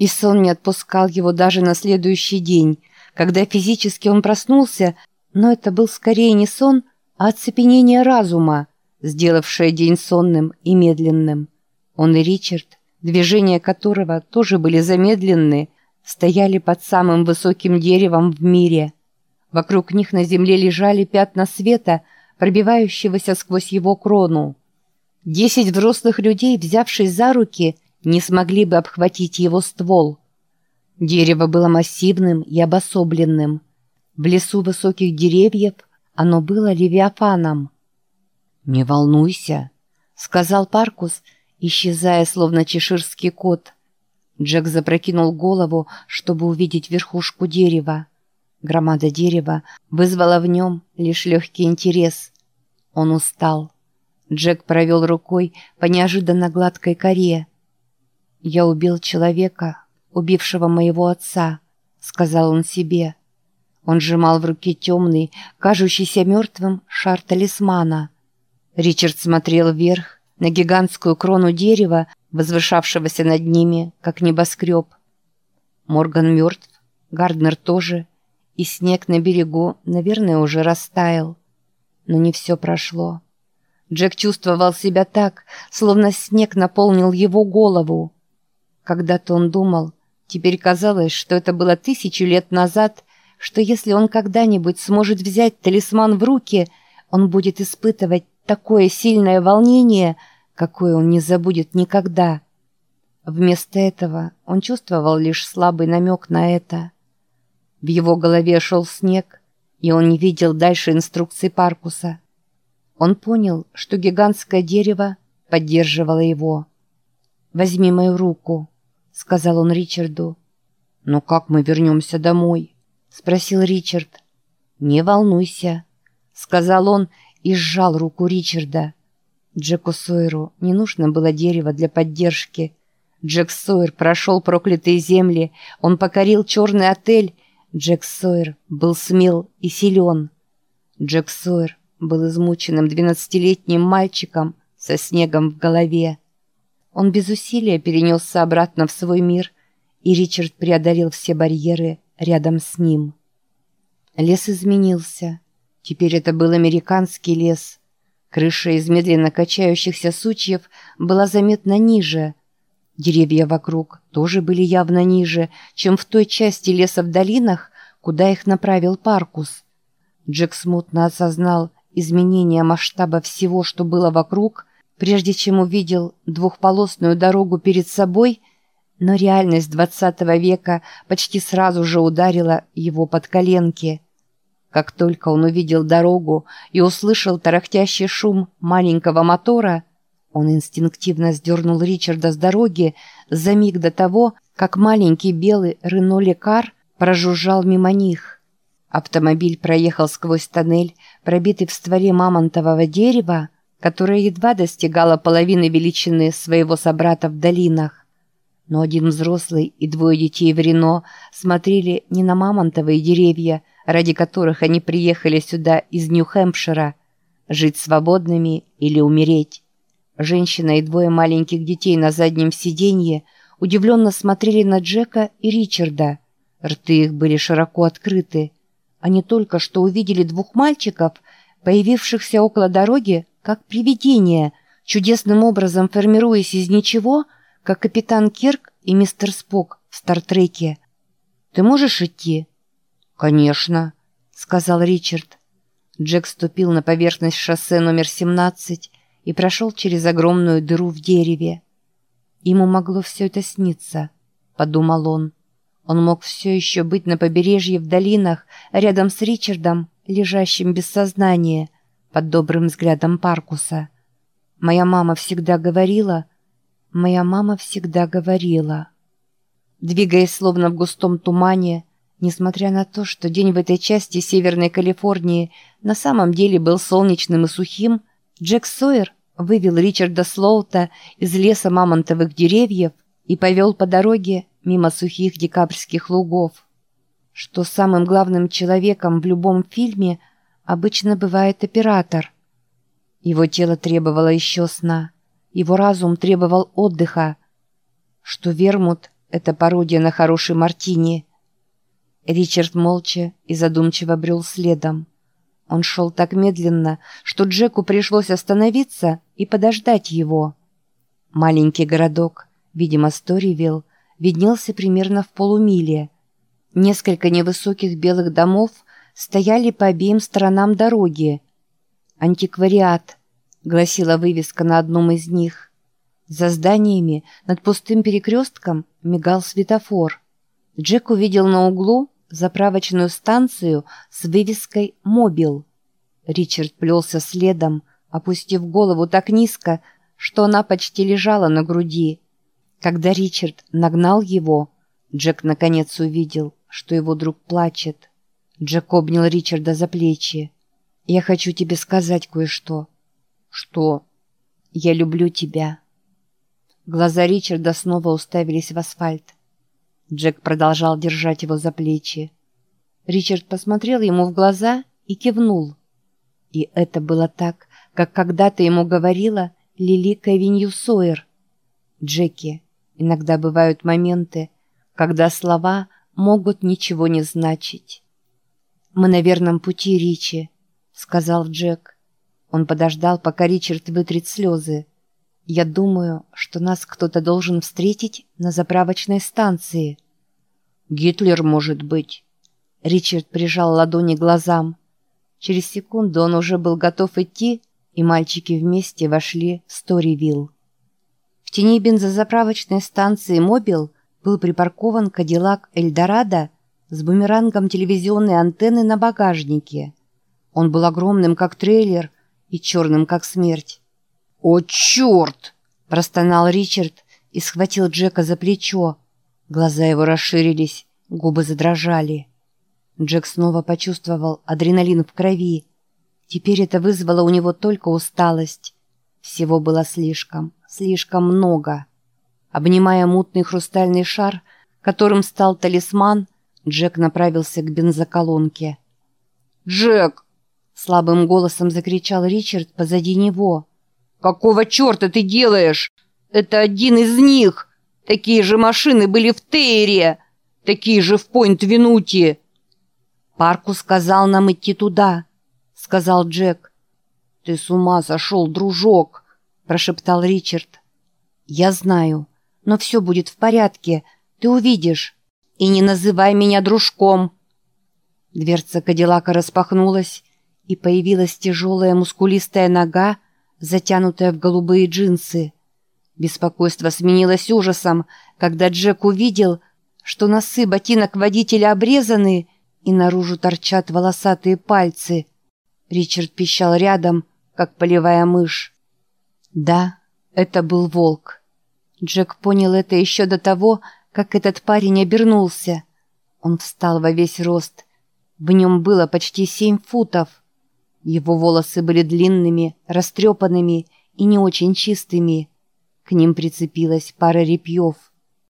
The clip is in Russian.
И сон не отпускал его даже на следующий день, когда физически он проснулся, но это был скорее не сон, а оцепенение разума, сделавшее день сонным и медленным. Он и Ричард, движения которого тоже были замедленны, стояли под самым высоким деревом в мире. Вокруг них на земле лежали пятна света, пробивающегося сквозь его крону. Десять взрослых людей, взявшись за руки, не смогли бы обхватить его ствол. Дерево было массивным и обособленным. В лесу высоких деревьев оно было левиафаном. «Не волнуйся», — сказал Паркус, исчезая, словно чеширский кот. Джек запрокинул голову, чтобы увидеть верхушку дерева. Громада дерева вызвала в нем лишь легкий интерес. Он устал. Джек провел рукой по неожиданно гладкой коре. «Я убил человека, убившего моего отца», — сказал он себе. Он сжимал в руке темный, кажущийся мертвым, шар талисмана. Ричард смотрел вверх, на гигантскую крону дерева, возвышавшегося над ними, как небоскреб. Морган мертв, Гарднер тоже, и снег на берегу, наверное, уже растаял. Но не все прошло. Джек чувствовал себя так, словно снег наполнил его голову. Когда-то он думал, теперь казалось, что это было тысячу лет назад, что если он когда-нибудь сможет взять талисман в руки, он будет испытывать такое сильное волнение, какое он не забудет никогда. Вместо этого он чувствовал лишь слабый намек на это. В его голове шел снег, и он не видел дальше инструкций Паркуса. Он понял, что гигантское дерево поддерживало его. «Возьми мою руку», — сказал он Ричарду. «Но как мы вернемся домой?» — спросил Ричард. «Не волнуйся», — сказал он и сжал руку Ричарда. Джеку Сойеру не нужно было дерево для поддержки. Джек Сойер прошел проклятые земли, он покорил черный отель. Джек Сойер был смел и силен. Джек Сойер был измученным двенадцатилетним мальчиком со снегом в голове. Он без усилия перенесся обратно в свой мир, и Ричард преодолел все барьеры рядом с ним. Лес изменился. Теперь это был американский лес. Крыша из медленно качающихся сучьев была заметно ниже. Деревья вокруг тоже были явно ниже, чем в той части леса в долинах, куда их направил Паркус. Джек смутно осознал изменение масштаба всего, что было вокруг, прежде чем увидел двухполосную дорогу перед собой, но реальность двадцатого века почти сразу же ударила его под коленки. Как только он увидел дорогу и услышал тарахтящий шум маленького мотора, он инстинктивно сдернул Ричарда с дороги за миг до того, как маленький белый Рено-Лекар прожужжал мимо них. Автомобиль проехал сквозь тоннель, пробитый в стволе мамонтового дерева, которое едва достигало половины величины своего собрата в долинах. Но один взрослый и двое детей в Рено смотрели не на мамонтовые деревья, ради которых они приехали сюда из Нью-Хэмпшира, жить свободными или умереть. Женщина и двое маленьких детей на заднем сиденье удивленно смотрели на Джека и Ричарда. Рты их были широко открыты. Они только что увидели двух мальчиков, появившихся около дороги, как привидения, чудесным образом формируясь из ничего, как капитан Кирк и мистер Спок в Стартреке. «Ты можешь идти?» «Конечно», — сказал Ричард. Джек ступил на поверхность шоссе номер 17 и прошел через огромную дыру в дереве. Ему могло все это сниться, подумал он. Он мог все еще быть на побережье в долинах, рядом с Ричардом, лежащим без сознания, под добрым взглядом Паркуса. Моя мама всегда говорила... Моя мама всегда говорила... Двигаясь словно в густом тумане, несмотря на то, что день в этой части Северной Калифорнии на самом деле был солнечным и сухим, Джек Сойер вывел Ричарда Слоута из леса мамонтовых деревьев и повел по дороге мимо сухих декабрьских лугов. Что самым главным человеком в любом фильме обычно бывает оператор. Его тело требовало еще сна, его разум требовал отдыха. Что вермут — это пародия на хороший мартини. Ричард молча и задумчиво брел следом. Он шел так медленно, что Джеку пришлось остановиться и подождать его. Маленький городок, видимо, Сторивилл, виднелся примерно в полумиле. Несколько невысоких белых домов стояли по обеим сторонам дороги. «Антиквариат», — гласила вывеска на одном из них. За зданиями над пустым перекрестком мигал светофор. Джек увидел на углу заправочную станцию с вывеской «Мобил». Ричард плелся следом, опустив голову так низко, что она почти лежала на груди. Когда Ричард нагнал его, Джек наконец увидел, что его друг плачет. Джек обнял Ричарда за плечи. «Я хочу тебе сказать кое-что». «Что?» «Я люблю тебя». Глаза Ричарда снова уставились в асфальт. Джек продолжал держать его за плечи. Ричард посмотрел ему в глаза и кивнул. И это было так, как когда-то ему говорила Лили Кевинью Сойер. Джеки, иногда бывают моменты, когда слова могут ничего не значить. «Мы на верном пути, Ричи», — сказал Джек. Он подождал, пока Ричард вытрет слезы. «Я думаю, что нас кто-то должен встретить на заправочной станции». «Гитлер, может быть». Ричард прижал ладони глазам. Через секунду он уже был готов идти, и мальчики вместе вошли в Сторивилл. В тени бензозаправочной станции «Мобил» был припаркован Кадиллак «Эльдорадо» с бумерангом телевизионной антенны на багажнике. Он был огромным, как трейлер, и черным, как смерть. «О, черт!» – простонал Ричард и схватил Джека за плечо. Глаза его расширились, губы задрожали. Джек снова почувствовал адреналин в крови. Теперь это вызвало у него только усталость. Всего было слишком, слишком много. Обнимая мутный хрустальный шар, которым стал талисман, Джек направился к бензоколонке. «Джек!» — слабым голосом закричал Ричард позади него. «Какого черта ты делаешь? Это один из них!» Такие же машины были в Тейре, такие же в Пойнт-Винути. Парку сказал нам идти туда, сказал Джек. Ты с ума сошел, дружок, прошептал Ричард. Я знаю, но все будет в порядке, ты увидишь. И не называй меня дружком. Дверца Кадиллака распахнулась, и появилась тяжелая мускулистая нога, затянутая в голубые джинсы. Беспокойство сменилось ужасом, когда Джек увидел, что носы ботинок водителя обрезаны и наружу торчат волосатые пальцы. Ричард пищал рядом, как полевая мышь. Да, это был волк. Джек понял это еще до того, как этот парень обернулся. Он встал во весь рост. В нем было почти семь футов. Его волосы были длинными, растрепанными и не очень чистыми. К ним прицепилась пара репьев.